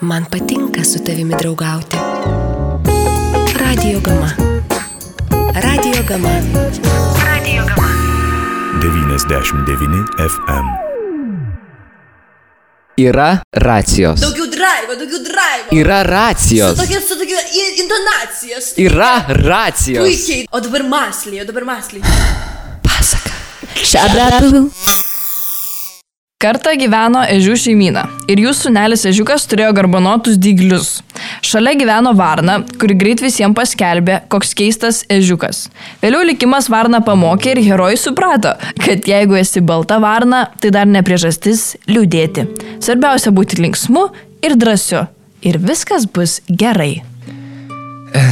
Man patinka su tavimi draugauti. Radio Gama. Radio Gama. Radio Gama. 99 FM. Yra racijos. Daugiau drive, daugiau drive. Yra racijos. Su tokia, su tokia i- intonacija. su- Yra racijos. Puikiai. O dabar masliai, o dabar masliai. Pasaka. Kartą gyveno ežių šeimyna ir jų sunelis ežiukas turėjo garbanotus dyglius. Šalia gyveno Varna, kuri greit visiems paskelbė, koks keistas ežiukas. Vėliau likimas Varna pamokė ir herojai suprato, kad jeigu esi balta Varna, tai dar ne priežastis liūdėti. Svarbiausia būti linksmu ir drąsiu. Ir viskas bus gerai.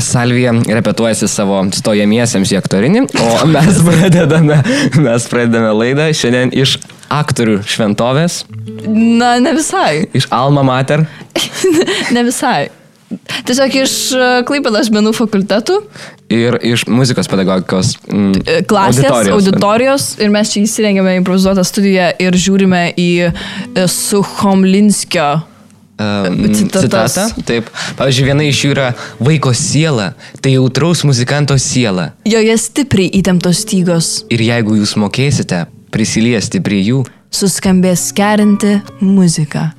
Salvija repetuojasi savo stojamiesiems į aktorinį, o mes pradedame, mes pradedame laidą šiandien iš aktorių šventovės, Na, ne visai. iš Alma Mater. Ne visai. Tiesiog iš Klaipėdas menų fakultetų Ir iš muzikos pedagogikos mm, E, klasės, auditorijos. auditorijos ir mes čia įsirengėme improvizuotą studiją ir žiūrime į e, Suchomlinskio. Um, citatą. Taip. Pavyzdžiui, viena iš jų yra vaiko siela, tai jautraus muzikanto siela. Joje stipriai įtemptos stygos, Ir jeigu jūs mokėsite prisiliesti prie jų, suskambės kerinti muzika.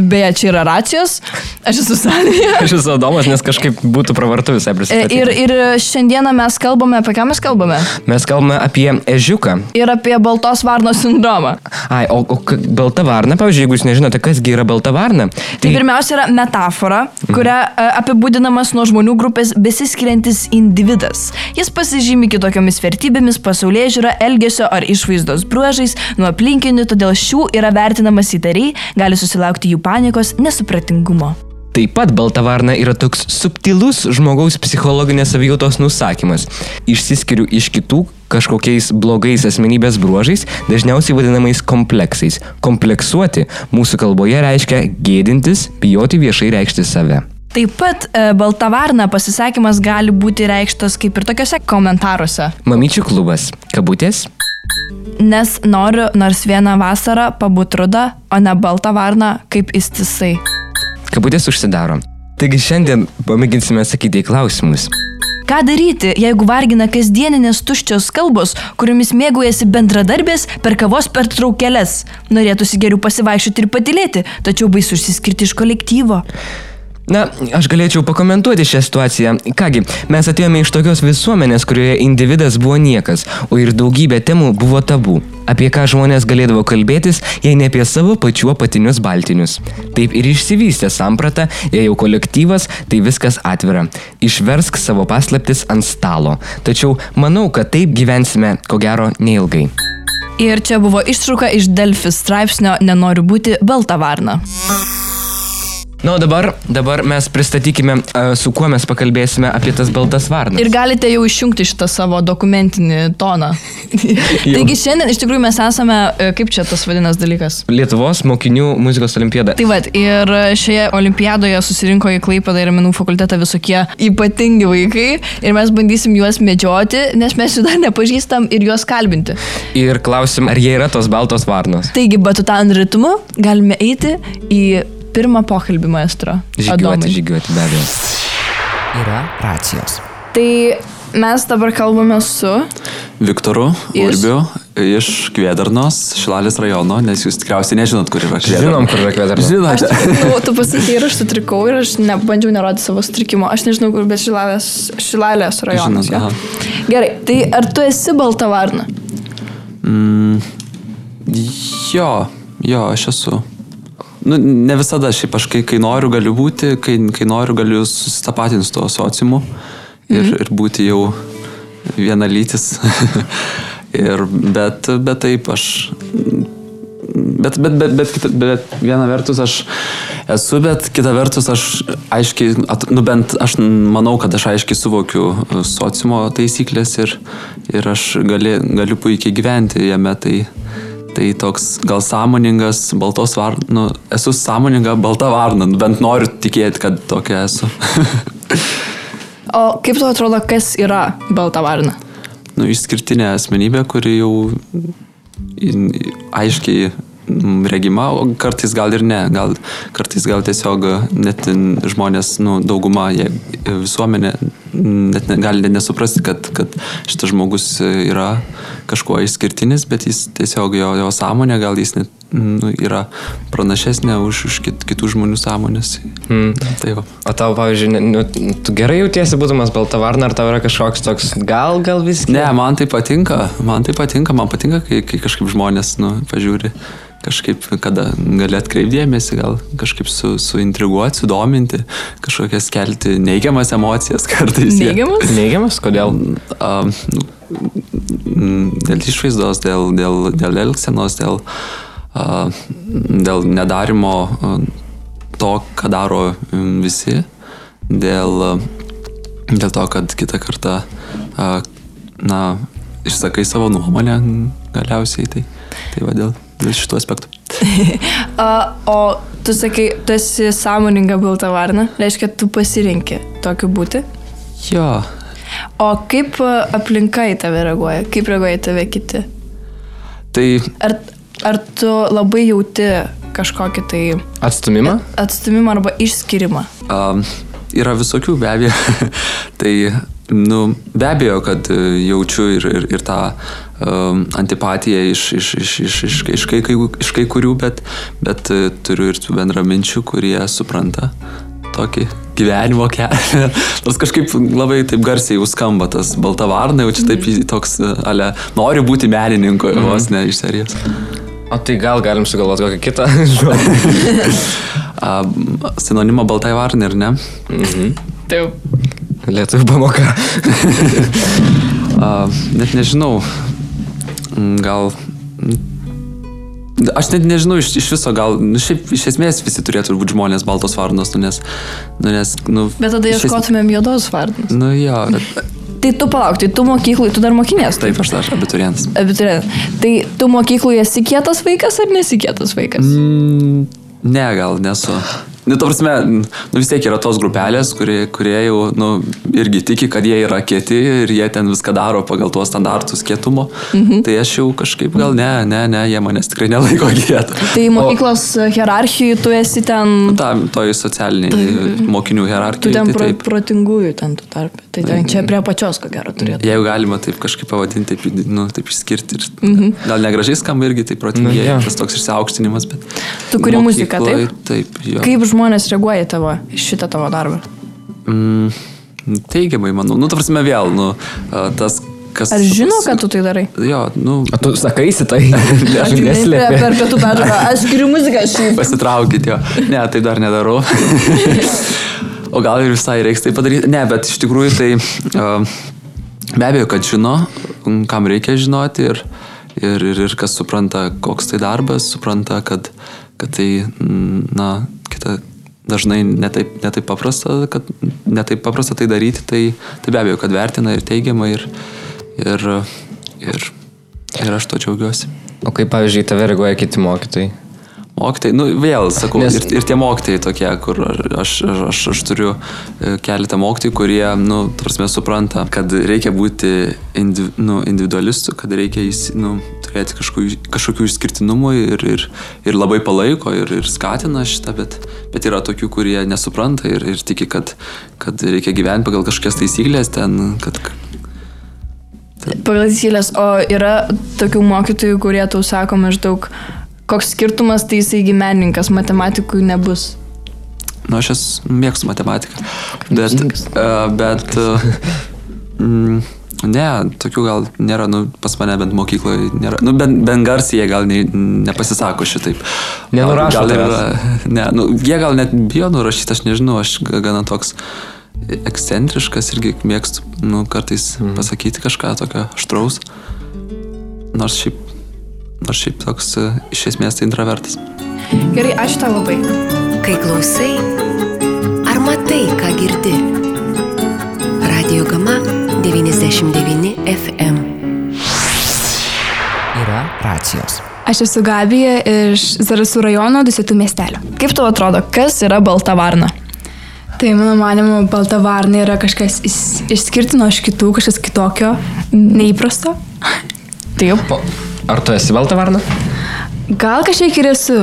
Beje, čia yra racijos, aš esu salėje. aš esu Adomas, nes kažkaip būtų pravartu visai E, prisistatyti. Ir, ir šiandieną mes kalbame, apie ką mes kalbame? Mes kalbame apie ežiuką. Ir apie baltos varnos sindromą. Ai, o, o balta varna, pavyzdžiui, jeigu jūs nežinote, kasgi yra balta varna, Tai tai pirmiausia yra metafora, kuria e, apibūdinamas nuo žmonių grupės besiskiriantis individas. Jis pasižymi kitokiomis vertybėmis, pasaulyje žiūra, elgesio ar išvaizdos bruožais nuo aplinkinių, todėl šių yra vertinamas įtariai, gali susilaukti jų panikos, nesupratingumo. taip pat balta varna yra toks subtilus žmogaus psichologinės savijautos nusakymas. Išsiskiriu iš kitų kažkokiais blogais asmenybės bruožais, dažniausiai vadinamais kompleksais. Kompleksuoti mūsų kalboje reiškia gėdintis, bijoti viešai reikšti save. Taip pat e, balta varna pasisakymas gali būti reikštas kaip ir tokiuose komentaruose. Mamyčių klubas. Kabutės. Nes noriu nors vieną vasarą pabūt rudą, o ne baltą varną kaip istisai. Kabutės užsidaro. Taigi šiandien pamėginsime atsakyti į klausimus. Ką daryti, jeigu vargina kasdieninės tuščios kalbos, kuriomis mėgaujasi bendradarbės per kavos pertraukėlės? Norėtųsi geriau pasivaikščioti ir patilėti, tačiau baisu išsiskirti iš kolektyvo. Na, aš galėčiau pakomentuoti šią situaciją. Kągi, mes atėjome iš tokios visuomenės, kurioje individas buvo niekas, o ir daugybė temų buvo tabų. Apie ką žmonės galėdavo kalbėtis, jei ne apie savo pačių apatinius baltinius. Taip ir išsivystė samprata, jei jau kolektyvas, tai viskas atvira. Išversk savo paslaptis ant stalo. Tačiau manau, kad taip gyvensime, ko gero, neilgai. Ir čia buvo ištrauka iš Delfi straipsnio Nenoriu būti balta varna. Na, o dabar, dabar mes pristatykime, e, su kuo mes pakalbėsime apie tas baltas varnas. Ir galite jau išjungti šitą savo dokumentinį toną. Taigi šiandien iš tikrųjų mes esame, e, kaip čia tas vadinas dalykas? Lietuvos mokinių muzikos olimpiada. Tai vad, ir šioje olimpiadoje susirinko į Klaipėdą ir menų fakultetą visokie ypatingi vaikai ir mes bandysim juos medžioti, nes mes jų dar nepažįstam ir juos kalbinti. Ir klausim, ar jie yra tos baltos varnos. Taigi, batutan ritmu galime eiti į pirmą pokalbį maestro. Žygiuoti, žygiuoti, be abejo. Yra racijos. Tai mes dabar kalbame su... Viktoru Iš- Urbiu iš Kvėdarnos, Šilalės rajono, nes jūs tikriausiai nežinot, kur yra Kvėdarna. Žinom, kur yra kvedarnas. Žinote. Nu, tu pasakei ir aš sutrikau ir aš nebandžiau nerodyti savo sutrikimo. Aš nežinau, kur, bet Šilalės, šilalės rajonas. Žinot, aha. Gerai, tai ar tu esi balta varna? Jo, jo, aš esu. Nu, ne visada, šiaip aš kai, kai noriu galiu būti, kai, kai noriu galiu susitapatinti su tuo sociumu ir, Mhm. ir būti jau viena lytis. ir, bet, bet taip aš. Bet, bet, bet, bet, kita, bet viena vertus aš esu, bet kita vertus aš aiškiai, at, nu bent aš manau, kad aš aiškiai suvokiu uh, sociumo taisyklės ir, ir aš gali, galiu puikiai gyventi jame. Tai, tai toks gal sąmoningas baltos varnos, nu, esu sąmoninga balta varna, bent noriu tikėti, kad tokia esu. O kaip tu atrodo, kas yra balta varna? nu, išskirtinė asmenybė, kuri jau aiškiai regima, o kartais gal ir ne, gal kartais gal tiesiog net žmonės, nu, dauguma, jie, visuomenė net ne- gali nesuprasti, kad, kad šitas žmogus yra kažkuo išskirtinis, bet jis tiesiog jo, jo sąmonė, gal jis net nu, yra pranašesnė už, už kit, kitų žmonių sąmonės. Hmm. Tai va. O tau, pavyzdžiui, ne- nu, tu gerai jautiesi būdamas balta varna, ar tau yra kažkoks toks gal, gal visgi? Ne, man tai patinka, man tai patinka, man patinka, kai, kai kažkaip žmonės, nu, pažiūri, kažkaip, kada gali atkreipdėmėsi, gal kažkaip su, suintriguoti, sudominti, kažkokias kelti neigiamas emocijas kartais. Jie- Neigiamas? Neigiamas, kodėl? A, nu, mm, dėl išvaizdos, dėl, dėl, dėl elgsenos, dėl, a, dėl nedarimo a, to, ką daro mm, visi, dėl, a, dėl to, kad kitą kartą a, na, išsakai savo nuomonę galiausiai. Tai, tai va dėl, dėl šitų aspektų. A, o tu sakai, tu esi sąmoninga balta varna, reiškia, tu pasirinki tokiu būti. Jo, O kaip a, aplinka į tave reaguoja? Kaip reaguoja į tave kiti? tai Ar, ar tu labai jauti kažkokį tai Atstumimą? atstumimą arba išskirimą? Um, yra visokių be abejo. tai, nu, be abejo, kad e, jaučiu ir, ir, ir tą um, antipatiją iš, iš, iš, iš, iš, iš, kai, iš kai kurių, bet, bet e, turiu ir tų bendraminčių, kurie supranta tokį gyvenimo kelią. Nors kažkaip labai taip garsiai jau skamba tas balta varna, jau čia taip į- toks, e, ale, noriu būti menininku, mm. vos ne iš serijos. O tai gal galim sugalvoti kokią kitą žodį. A, sinonimo baltai varnai, ar ne? Taip. Lietuvių pamoka. A, net nežinau. Mm, Gal. Aš net nežinau iš, iš viso, gal, nu, šiaip iš esmės visi turėtų būti žmonės baltos varnos, nu, nes, nu, nes, nu. Bet tada iš es- ieškotumėm juodos varnos. Nu, jo, bet, Tai tu palauk, tai tu mokyklai, tu dar mokinės. taip, aš dar abiturientas. Abiturientas. Tai tu mokykloje esi kietas vaikas ar nesi kietas vaikas? Mm, ne, gal nesu. Nu, to prasme, nu, vis tiek yra tos grupelės, kurie, kurie jau, nu, irgi tiki, kad jie yra kieti ir jie ten viską daro pagal tuos standartus kietumo. Mhm. Tai aš jau kažkaip gal ne, ne, ne, jie manęs tikrai nelaiko kietų. Tai mokyklos hierarchijai tu esi ten, Ta, toj socialiniai mokinių tu hierarchijai. ten Tai pro, protingųjų ten tu tarp. Tai ten čia prie pačios ko gero turėtų. jeigu galima taip kažkaip pavadinti, taip, nu, taip išskirti. Ir, mhm. Gal negražiai skamba irgi taip protingieji, Nu, no, tas toks išsiaukštinimas, bet... Tu kuri muziką, taip? Taip, jo. Kaip žmonės reaguoja į tavo, šitą tavo darbą? Mm, teigiamai, manau. Nu, ta prasme, vėl, nu, a, tas, kas... Ar žino, kad tu tai darai? Jo, nu, O tu sakaisi tai? Aš neslėpiu. per pietų pertrauką. Aš skiriu muziką šį. pasitraukit jo. Ne, tai dar nedarau. o gal ir visai reiks tai padaryti. Ne, bet iš tikrųjų tai uh, be abejo, kad žino, kam reikia žinoti ir, ir, ir, ir kas supranta, koks tai darbas, supranta, kad, kad tai, na, kita, dažnai netaip, netaip paprasta, kad netaip paprasta tai daryti, tai, tai be abejo, kad vertina ir teigiamai ir, ir, ir, ir aš to džiaugiuosi. O kaip, pavyzdžiui, tave reaguoja kiti mokytojai? Mokytojai, nu vėl sakau, Nes- ir, ir tie mokytojai tokie, kur aš, aš, aš, aš turiu e, keletą mokytojų, kurie, nu, prasme, supranta, kad reikia būti indiv, nu, individualistu, kad reikia įs, nu, turėti kažkokių, kažkokių išskirtinumų ir, ir, ir labai palaiko ir, ir skatina šitą, bet, bet yra tokių, kurie nesupranta ir, ir tiki, kad, kad reikia gyventi pagal kažkokias taisyklės ten, kad Pagal taisyklės, o yra tokių mokytojų, kurie tau sako maždaug, koks skirtumas tai jisai gymenininkas, matematikui nebus. Nu, aš esu mėgstu matematiką. Bet, uh, bet uh, mm, ne, tokių gal nėra, nu, pas mane bent mokykloje nėra. Nu, bent, bent garsiai jie gal ne, nepasisako šitaip. Nenurašo gal, yra, ne, nu, jie gal net bijo nurašyti, aš nežinau, aš ga- gana toks ekscentriškas irgi mėgstu, nu, kartais Mhm. mm. pasakyti kažką tokio aštraus. Nors šiaip, nors šiaip toks uh, iš esmės tai intravertas. Gerai, ačiū tau labai. Kai klausai, ar matai, ką girdi? Radio Gama 99 FM. Yra racijos. Aš esu Gabija iš Zarasų rajono Dusetų miestelio. Kaip tau atrodo, kas yra balta varna? Tai mano manimo, balta varna yra kažkas išskirtino iš kitų, kažkas kitokio, neįprasto. Taip. Ar tu esi balta varna? Gal kažkiek ir esu,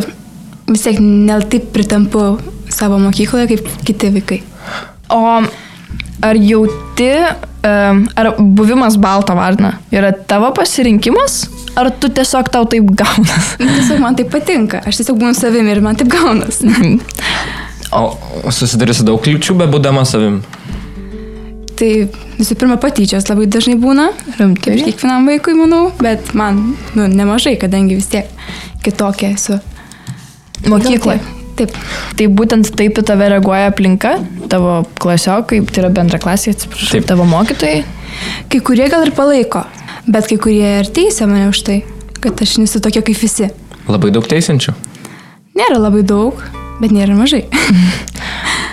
vis tiek ne taip pritampu savo mokykloje kaip kiti vaikai. O ar jauti, ar buvimas balta varna yra tavo pasirinkimas, ar tu tiesiog tau taip gaunas? Tiesiog man tai patinka, aš tiesiog būnu savimi ir man taip gaunas. O susiduri su daug kliučių, be būdama savim. Tai visų pirma patyčios labai dažnai būna. Rimtai? Kaip ir kiekvienam vaikui, manau, bet man nu, nemažai, kadangi vis tiek kitokia esu. Mokykloje. Taip. Tai būtent taip į tave reaguoja aplinka, tavo klasiokai, tai yra bendra klasė, atsiprašau, Taip. tavo mokytojai. Kai kurie gal ir palaiko, bet kai kurie ir teisia mane už tai, kad aš nesu tokia kaip visi. Labai daug teisinčių. Nėra labai daug, bet nėra mažai.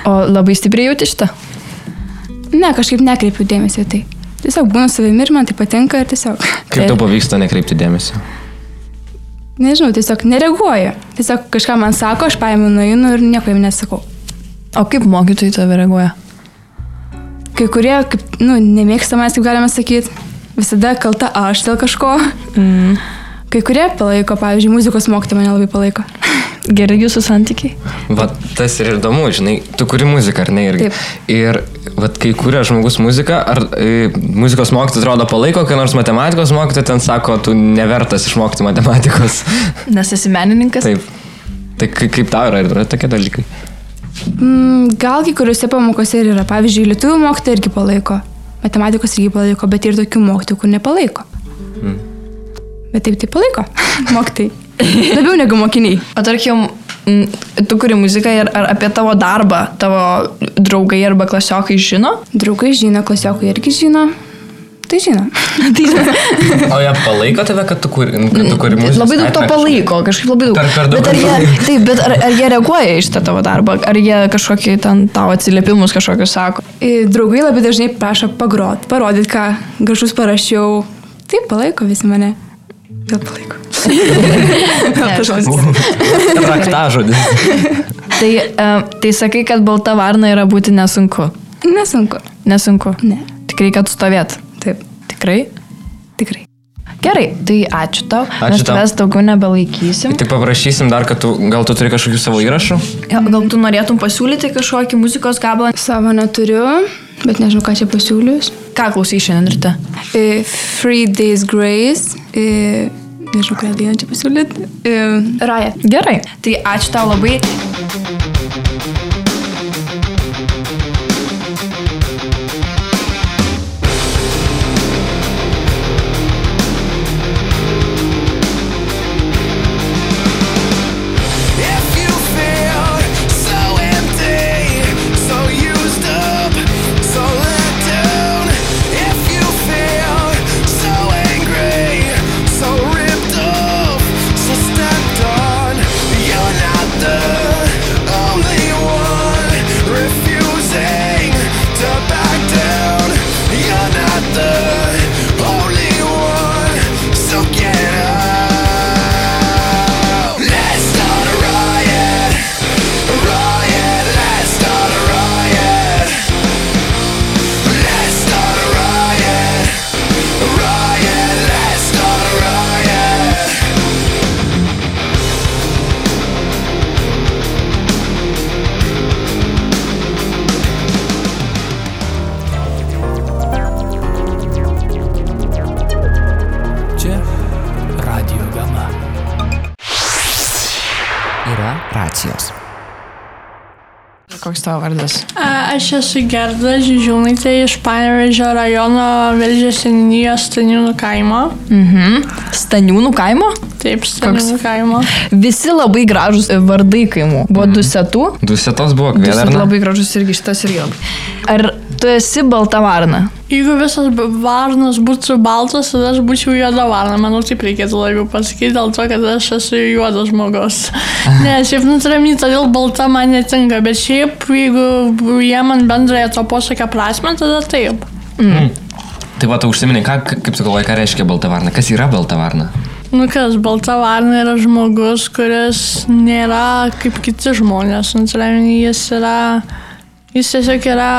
O labai stipriai jauti šitą. Ne, kažkaip nekreipiu dėmesio į tai. Tiesiog būnu savimi ir man tai patinka ir tiesiog, Kaip tau pavyksta nekreipti dėmesio? nežinau, tiesiog nereaguoju. Tiesiog kažką man sako, aš paimu nueinu ir nieko jam nesakau. O kaip mokytojai tave reaguoja? Kai kurie, kaip, nu, nemėgsta manęs, kaip galima sakyti, visada kalta aš dėl kažko. Mm. Kai kurie palaiko, pavyzdžiui, muzikos mokytojai mane labai palaiko. Gerai jūsų santykiai? Va, tas ir įdomu, žinai, tu kuri muziką, ar ne? Irgi. Taip. Ir, va, kai kuria žmogus muziką, ar e, muzikos mokytojas atrodo palaiko, kai nors matematikos mokytojas ten sako, tu nevertas išmokti matematikos. Nes esi menininkas? Taip. Tai kai- kaip tau yra, yra tokie dalykai? Mm, gal kai kuriuose pamokose ir yra. Pavyzdžiui, lietuvių mokytojai irgi palaiko. Matematikos irgi palaiko, bet ir tokių mokytojų, kur nepalaiko. Mm. Bet taip, tai palaiko. mokytojai. Labiau negu mokiniai. O tarkim, tu kuri muziką ir ar apie tavo darbą tavo draugai arba klasiokai žino? Draugai žino, klasiokai irgi žino. Tai žino. O jie palaiko tave, kad tu kuri, kad tu kuri muziką? Labai daug to palaiko, kažkaip labai daug. Per- per daug bet ar jie, taip, bet ar, ar jie reaguoja iš tą tavo darbą? Ar jie kažkokį ten tavo atsiliepimus kažkokius sako? Ir draugai labai dažnai prašo pagrot, parodyti, ką gražus parašiau. Taip, palaiko visi mane. Palaiko. Gal žodis. Raktažodis. Tai, e, tai sakai, kad balta varna yra būti nesunku. Nesunku. Nesunku. Ne. Tik reikia atstovėti. Taip, Tikrai? tikrai. Gerai, tai ačiū tau. Ačiū Mes tau. tavęs daugiau nebelaikysim. Tik paprašysim dar, kad tu, gal tu turi kažkokių savo įrašų? Gal tu norėtum pasiūlyti kažkokį muzikos gabalą? Savo neturiu, bet nežinau, ką čia pasiūlius. Ką klausai šiandien ryte? E, Three Days Grace. E, nežinau, ką dainą čia pasiūlyti. E, Raja. Gerai, tai ačiū tau labai. Tavo vardas? A, Aš esu Gerda Žižiūnaitė iš Panevežio rajono Velžės seninijos Staniūnų kaimo. Mhm. Staniūnų kaimo? Taip, Staniūnų kaimo. Visi labai gražus vardai kaimų. Buvo du setų. Du setos buvo, vėl ar ne? labai gražus irgi šitas irgi labai. Ar tu esi balta varna? Jeigu visas varnas būtų baltas, tada aš būčiau juoda varna. Manau, taip reikėtų labiau pasakyti, dėl to, kad aš esu juodas žmogus. Ne, šiaip nutramį, todėl balta man netinka, bet šiaip, jeigu jie man bendrąją to posakio prasme, tada taip. Tai va, tu užsiminai, ką, kaip tu galvoji, ką reiškia balta varna? Kas yra balta varna? Nu kas, balta varna yra žmogus, kuris nėra kaip kiti žmonės. Nu, turiu omeny, jis yra... Jis tiesiog yra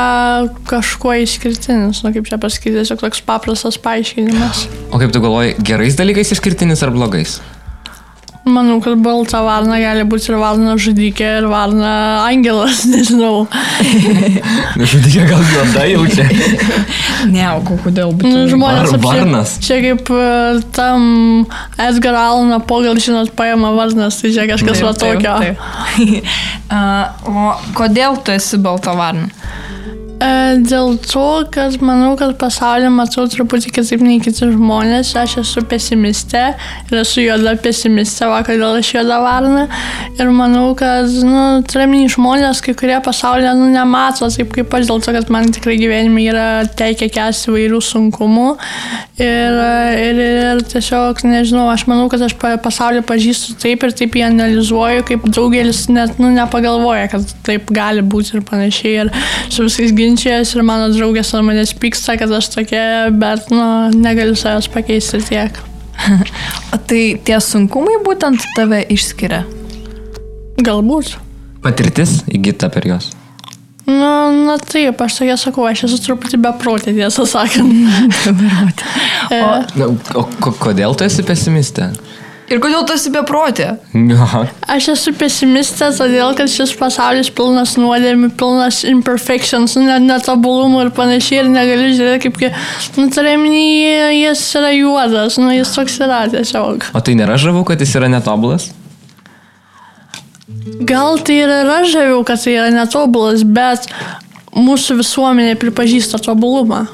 kažkuo išskirtinis, nu kaip čia pasakyti, tiesiog toks paprastas paaiškinimas. O kaip tu galvoji, gerais dalykais išskirtinis ar blogais? Manau, kad balta varna gali būti ir varna žudikė, ir varna angelas, nežinau. Žudikė gal juoda jaučia. Ne, o ko- kodėl Nu, būtų? žmonės Var- varnas. Čia kaip e, tam Edgar Allan pogal, žinot, paima varnas, tai čia kažkas va tokio. A, o kodėl tu esi balta varna? E, Dėl to, kad manau, kad pasaulį matau truputį kitaip nei kiti žmonės. Aš esu pesimistė ir esu juoda pesimistė, va, kodėl aš juoda varna. Ir manau, kad, nu, turiuomenį žmonės, kai kurie pasaulyje, nu, nemato taip kaip aš, dėl to, kad man tikrai gyvenime yra teikia kesti įvairių sunkumų. Ir, ir, ir tiesiog, nežinau, aš manau, kad aš pa- pasaulį pažįstu taip ir taip jį analizuoju, kaip daugelis net, nu, nepagalvoja, kad taip gali būti ir panašiai. Ir su visais ginčijas ir mano draugės ant manęs pyksta, kad aš tokia, bet, nu, negaliu savęs pakeisti tiek. O tai tie sunkumai būtent tave išskiria. Galbūt. Patirtis įgyta per juos. Nu, na taip, aš tokia sakau, aš esu truputį beprotė, tiesą sakant. E, Na, o ko, kodėl tu esi pesimistė? Ir kodėl tu esi beprotė? Ja. Aš esu pesimistė, todėl kad šis pasaulis pilnas nuodėmių, pilnas imperfections, nu, net netobulumų ir panašiai ir negaliu žiūrėti kaip, kai, nu, turėminį, jis yra juodas, nu, jis toks yra tiesiog. O tai nėra žavu, kad jis yra netobulas? Gal tai ir yra žaviau, kad tai yra netobulas, bet mūsų visuomenė pripažįsta tobulumą.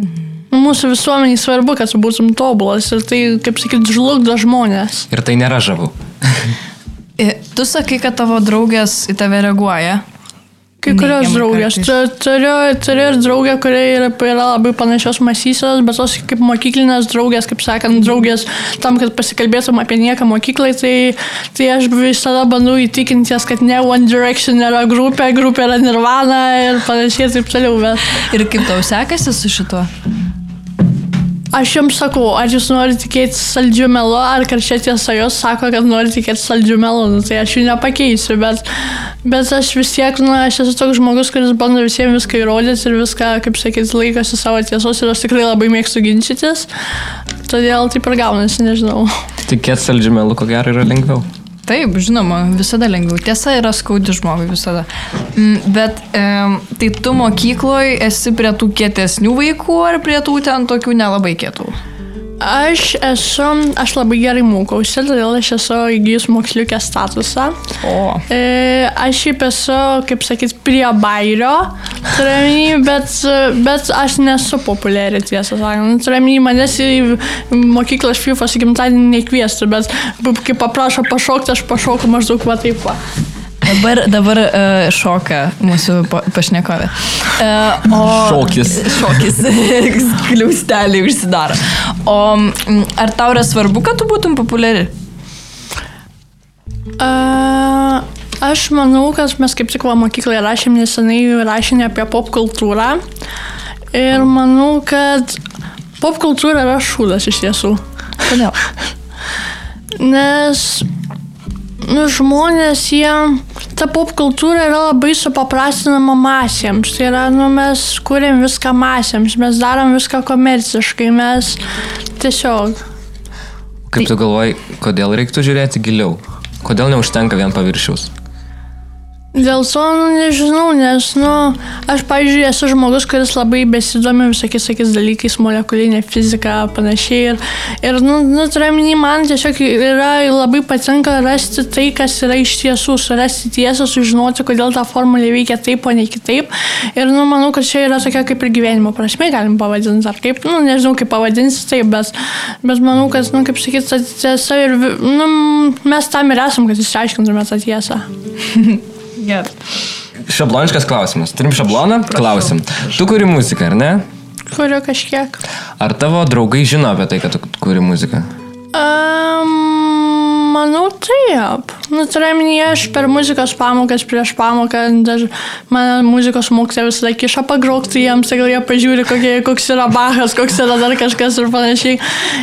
Nu, Mūsų visuomeniai svarbu, kad tu būtum tobulas ir tai, kaip sakyt, žlugdo žmonės. Ir tai nėra žavu. Tu sakai, kad tavo draugės į tave reaguoja. Kai kurios draugės. Turiu, turiu ir draugę, kurie yra, yra labai panašios mąstysenos, bet tos kaip mokyklinės draugės, kaip sakant, draugės tam, kad pasikalbėtum apie nieką mokyklai, tai, tai aš visada bandau įtikinti jas, kad ne One Direction yra grupė, grupė yra Nirvana ir panašiai ir taip toliau. Bet Ir kaip tau sekasi su šituo? Aš jums sakau, ar jūs norite tikėti saldžiu melu, ar karščia tiesa jos sako, kad nori tikėti saldžiu melu, nu, tai aš jų nepakeisiu, bet, bet aš vis tiek, na, aš esu toks žmogus, kuris bando visiems viską įrodyti ir viską, kaip sakyt, laikosi savo tiesos ir aš tikrai labai mėgstu ginčytis, todėl taip ir gaunasi, nežinau. Tikėt saldžiu melu, ko gero, yra lengviau. Taip, žinoma, visada lengviau. Tiesa yra skaudi žmogui visada. Mm, Bet em, tai tu mokykloje esi prie tų kietesnių vaikų ar prie tų ten tokių nelabai kietų? Aš esu, aš labai gerai mokausi, todėl aš esu įgyjus moksliukės statusą. O. E, aš šiaip esu, kaip sakyt, prie bairio, turiuomenį, bet, bet aš nesu populiari, tiesą sakant. Turiuomenį manęs į mokyklą aš FIFA gimtadienį nekviestų, bet kai paprašo pašokti, aš pašoku maždaug va taip. Va. Dabar, dabar uh, šoka mūsų pa- pašnekovė. Uh, o, Šokis. Šokis. Kliausteliai užsidaro. O ar tau yra svarbu, kad tu būtum populiari? A, aš manau, kad mes kaip tik va mokykloje rašėm nesenai rašinį apie pop kultūrą. Ir manau, kad pop kultūra yra šūdas iš tiesų. Kodėl? Nes žmonės, jie, ta pop kultūra yra labai supaprastinama masėms. Tai yra, nu, mes kuriam viską masėms, mes darom viską komerciškai, mes tiesiog. Kaip tu galvoji, kodėl reiktų žiūrėti giliau? Kodėl neužtenka vien paviršiaus? Dėl to, nu, nežinau, nes, nu, aš, pavyzdžiui, esu žmogus, kuris labai besidomi visokiais, sakys, dalykais, molekulinė fizika, panašiai. Ir, ir nu, nu turiuomenį, man tiesiog yra labai patinka rasti tai, kas yra iš tiesų, surasti tiesą, sužinoti, kodėl ta formulė veikia taip, o ne kitaip. Ir, nu, manau, kad čia yra tokia kaip ir gyvenimo prasme, galim pavadinti, ar kaip, nu, nežinau, kaip pavadinti taip, bet, bet manau, kad, nu, kaip sakyti, tiesa ir, nu, mes tam ir esam, kad išsiaiškintume tą tiesą. Gerai. Šabloniškas klausimas. Turim šabloną? Klausim. Tu kuri muziką, ar ne? Kuriu kažkiek. Ar tavo draugai žino apie tai, kad tu kuri muziką? Um, manau taip. Nu, turiuomenį, aš per muzikos pamokas, prieš pamoką, daž, mano muzikos mokytoja visada kiša pagrokti jiems, gal jie pažiūri, kokie, koks yra Bachas, koks yra dar kažkas ir panašiai.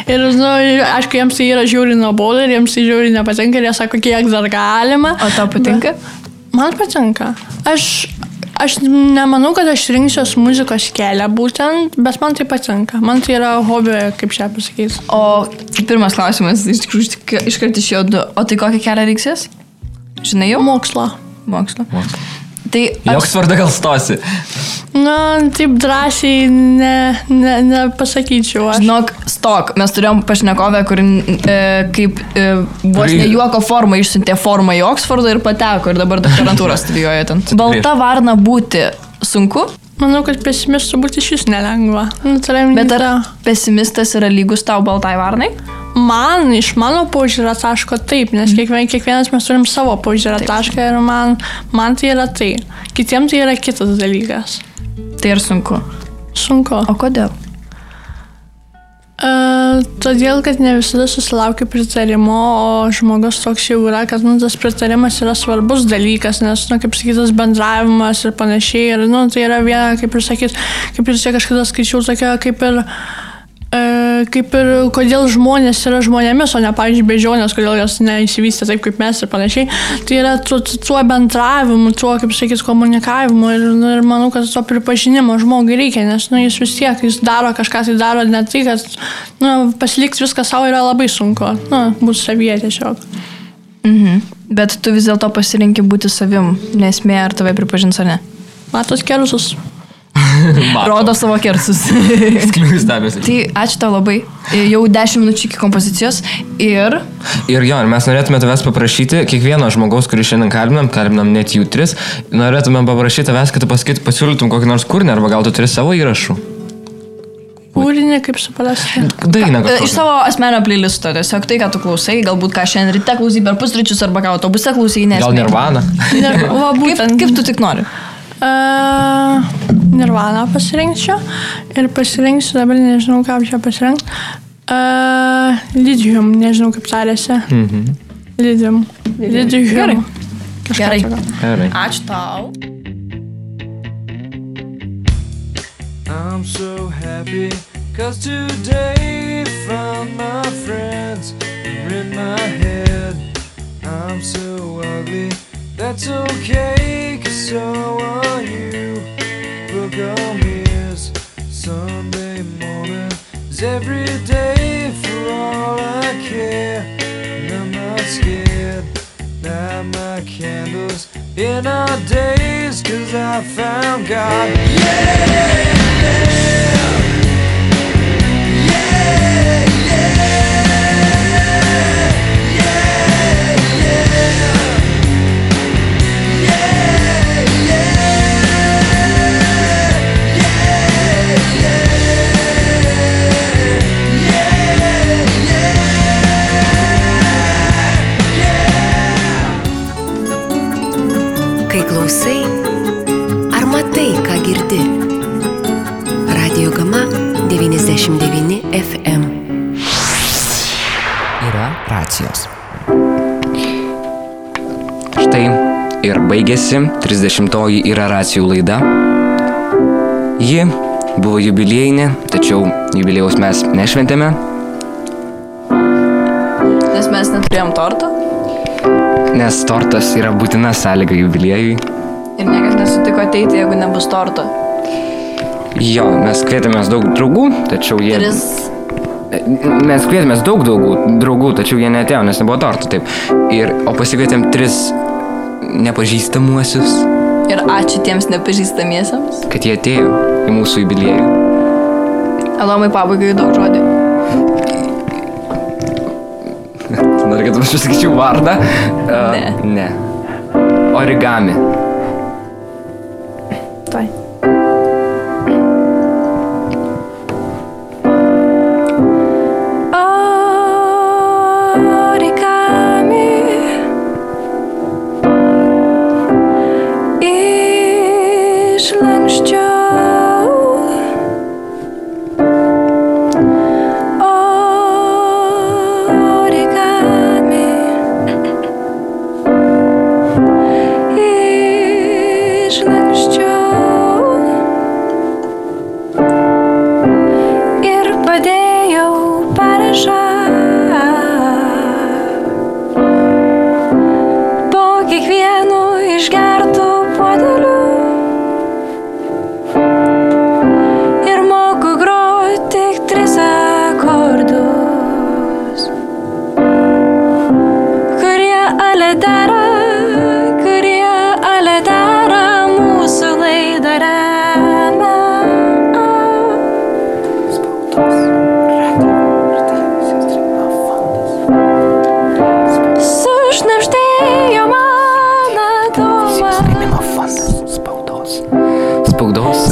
Ir, nu, aišku, jiems tai yra žiūri nuobodu ir jiems tai žiūri nepatinka ir jie sako, kiek dar galima. O tau patinka? Man patinka. Aš Aš nemanau, kad aš rinksiuos muzikos kelią būtent, bet man tai patinka. Man tai yra hobio, kaip čia pasakyti. O pirmas klausimas, iš tikrųjų, tik iškart iš jo du. O tai kokią kelią reiksės? Žinai jau? Mokslo. Mokslo. Tai Į aš, Oksfordą gal stosi. Na, taip drąsiai ne, ne, nepasakyčiau. Aš. žinok, stok, mes turėjom pašnekovę, kur e, kaip e, vos ne Kuri- juoko formą išsiuntė formą į Oksfordą ir pateko ir dabar doktorantūrą studijuoja ten. Balta varna būti sunku, Manau, kad pesimistų būti iš vis nelengva. Nu, tai bet ar pesimistas yra lygus tau baltai varnai? Man, iš mano požiūrio taško taip, nes kiekvien, kiekvienas mes turim savo požiūrio tašką ir man, man tai yra tai. Kitiems tai yra kitas dalykas. Tai ir sunku. Sunku. O kodėl? Uh, todėl, kad ne visada susilaukia pritarimo, o žmogus toks jau yra, kad nu, tas pritarimas yra svarbus dalykas, nes, nu, kaip sakytas, bendravimas ir panašiai. Ir, nu, tai yra viena, kaip ir sakyt, kaip ir čia kažkada skaičiau, tokia kaip ir... Uh, kaip ir kodėl žmonės yra žmonėmis, o ne, pavyzdžiui, bežionės, kodėl jos neįsivystė taip kaip mes ir panašiai. Tai yra tuo, tuo bendravimu, tuo, kaip sakyti, komunikavimu ir, nu, ir manau, kad to pripažinimo žmogui reikia, nes nu, jis vis tiek, jis daro kažką, tai daro ne tai, kad nu, pasilikti viską savo yra labai sunku, nu, būti savyje tiesiog. Mhm. Bet tu vis dėlto pasirinki būti savim, nesmė ar tave pripažins ar ne. Matos kerusus. Rodo savo kersus. Sklius dabėsi. tai ačiū tau labai. Jau 10 minučių iki kompozicijos ir Ir jo, ir mes norėtume tavęs paprašyti, kiekvieno žmogaus, kurį šiandien kalbinam, kalbinam net jų tris, norėtume paprašyti tavęs, kad tu pasakytum, pasiūlytum kokį nors kūrinį, arba gal tu turi savo įrašų. Kūrinį, kaip suprasti. Dainą. iš savo asmenio playlisto, tiesiog tai, ką tu klausai, galbūt ką šiandien ryte klausai per pusryčius arba ką autobuse klausai, nes... Gal Nirvana. Ir, va, Kaip, būtent. kaip tu tik nori? Uh, Nirvana pasirinkčiau ir pasirinksiu, dabar nežinau, ką čia pasirinkti. Uh, Lydium, nežinau kaip tarėsi. Mhm. Lydium. Lydium. Gerai. Gerai. Gerai. Ačiū tau. I'm so happy cause today found my friends in my head. I'm so ugly, that's okay cause so are you. Book on mirrors, Sunday morning is every day for all I care. And I'm not scared, light my candles in our days cause I found God. Kai 99 FM. Yra racijos. Štai ir baigėsi 30-oji yra racijų laida. Ji buvo jubiliejinė, tačiau jubiliejaus mes nešventėme. Nes mes neturėjom torto Nes tortas yra būtina sąlyga jubiliejui. ir niekas nesutiko ateiti, jeigu nebus torto. Jo, mes kvietėmės daug draugų, tačiau jie... Tris. Mes kvietėmės daug draugų, draugų, tačiau jie netėjo, nes nebuvo torto, taip. Ir, o pasikvietėm tris nepažįstamuosius, Ir ačiū tiems nepažįstamiesiams. kad jie atėjo į mūsų jubiliejų. Alomai pabaigai daug žodį. Noriu, kad aš pasakyčiau vardą. Uh, Ne. Ne. Origami.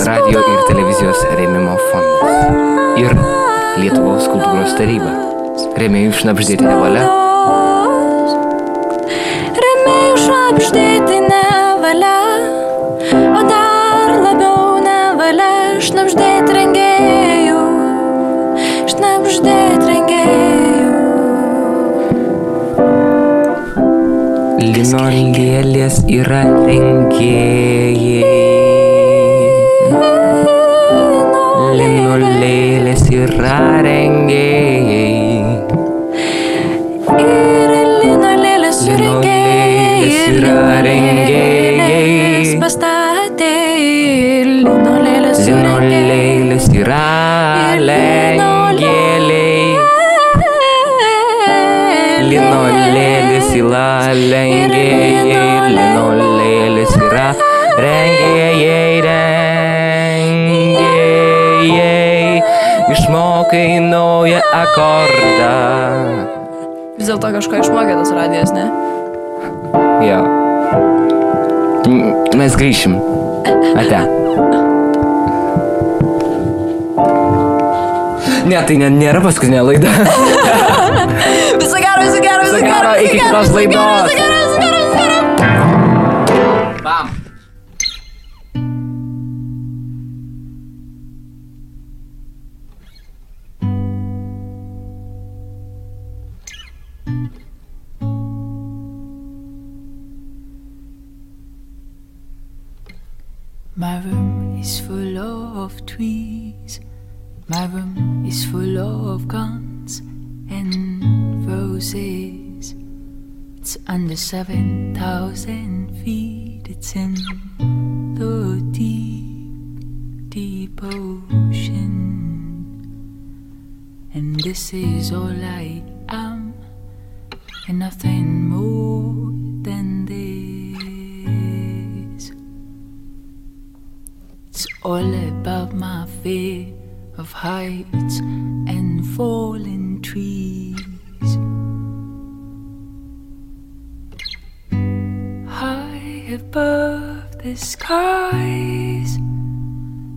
Radio ir televizijos rėmimo fondas. Ir Lietuvos kultūros taryba. Rėmėjų šnapždėti nevalia. Rėmėjų šnapždėti nevalia, o dar labiau nevalia šnapždėti rengėjų, šnapždėti rengėjų. Linolėlės yra rengėjai. Yra rengėjai. Ir linolėlės Linolėlės surengėjai, yra rengėjai. pastatė, ir linolėlės surengėjai. Linolėlės yra lengėjai. Linolėlės yra rengėjai, Išmokai naują akordą. Vis dėlto kažko išmokė tas radijas, ne? Jo. Mes grįšim. Ate. Ne, tai ne, nėra paskutinė laida. Viso gero, viso gero, viso gero. iki kitos laidos. It's under 7,000 feet. It's in the deep, deep ocean. And this is all I am, and nothing more than this. It's all about my fear of heights and falling trees. Above the skies,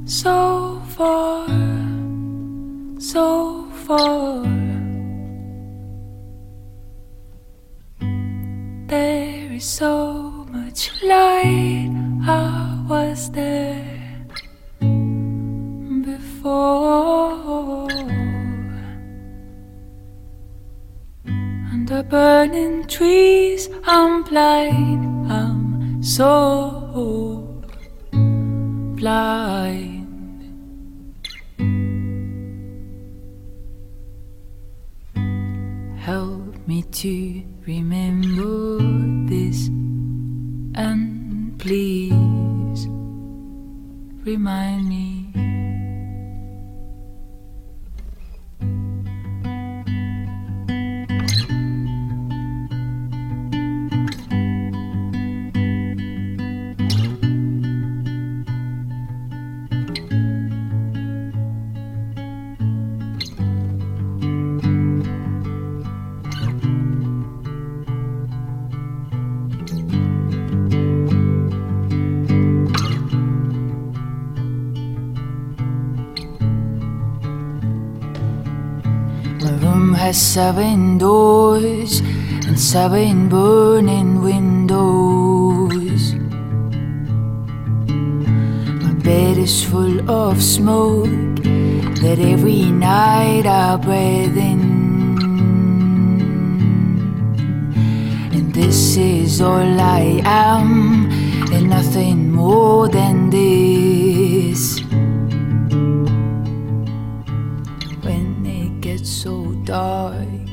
so far, so far. There is so much light. I was there before. Under burning trees, I'm blind. So blind. Help me to remember this and please remind me. Has seven doors and seven burning windows. My bed is full of smoke that every night I breathe in. And this is all I am, and nothing more than this. Dark,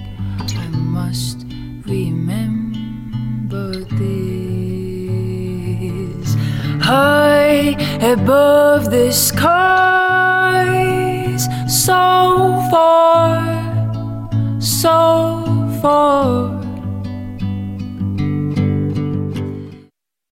I must remember this. High above the skies, so far, so far.